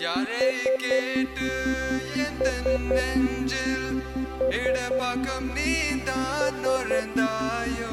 யாரை கேட்டு எந்த நெஞ்சில் இடப்பக்கம் நீதான் நுழைந்தாயோ?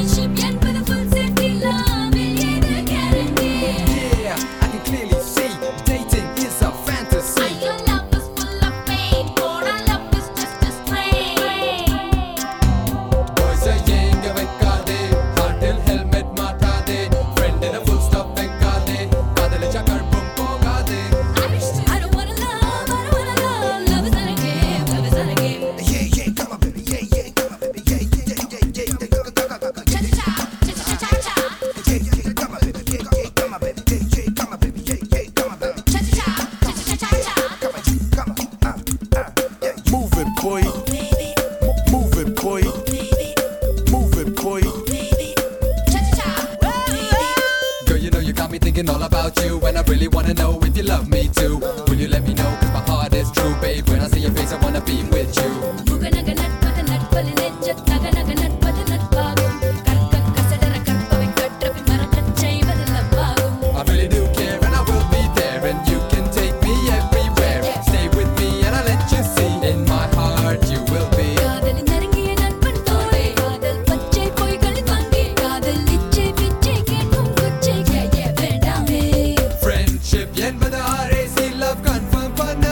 Cha-cha-cha. Girl, you know you got me thinking all about you And I really wanna know if you love me too. Will you let me know, cause my heart is true Babe, when I see your face I wanna be with you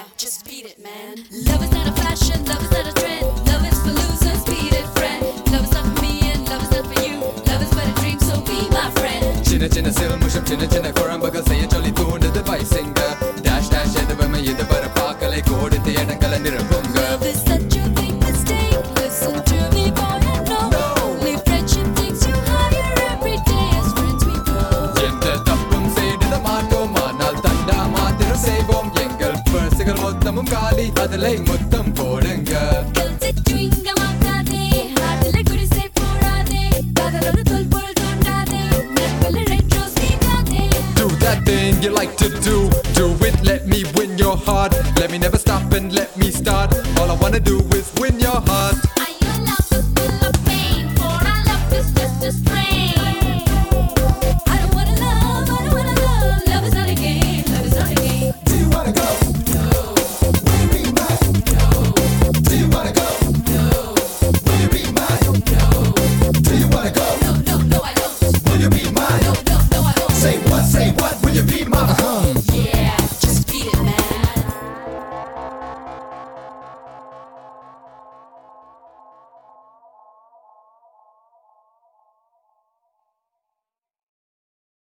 Yeah, just beat it man Love is not a fashion, love is not a trend Love is for losers, beat it friend Love is not for me and love is not for you Love is but a dream, so be my friend சின்ன சின்ன சில்முஷம் சின்ன சின்ன குழம்புகள் செய்ய சொல்லி தூண்டுது வயசுங்க dash dash எதுவுமே இது வர பார்க்கலை கொடுத்து இடங்களை நிரப்புங்க நீட்டாதே. Do that thing you like to do Do it, let me win your heart Let me never stop and let me start All I wanna do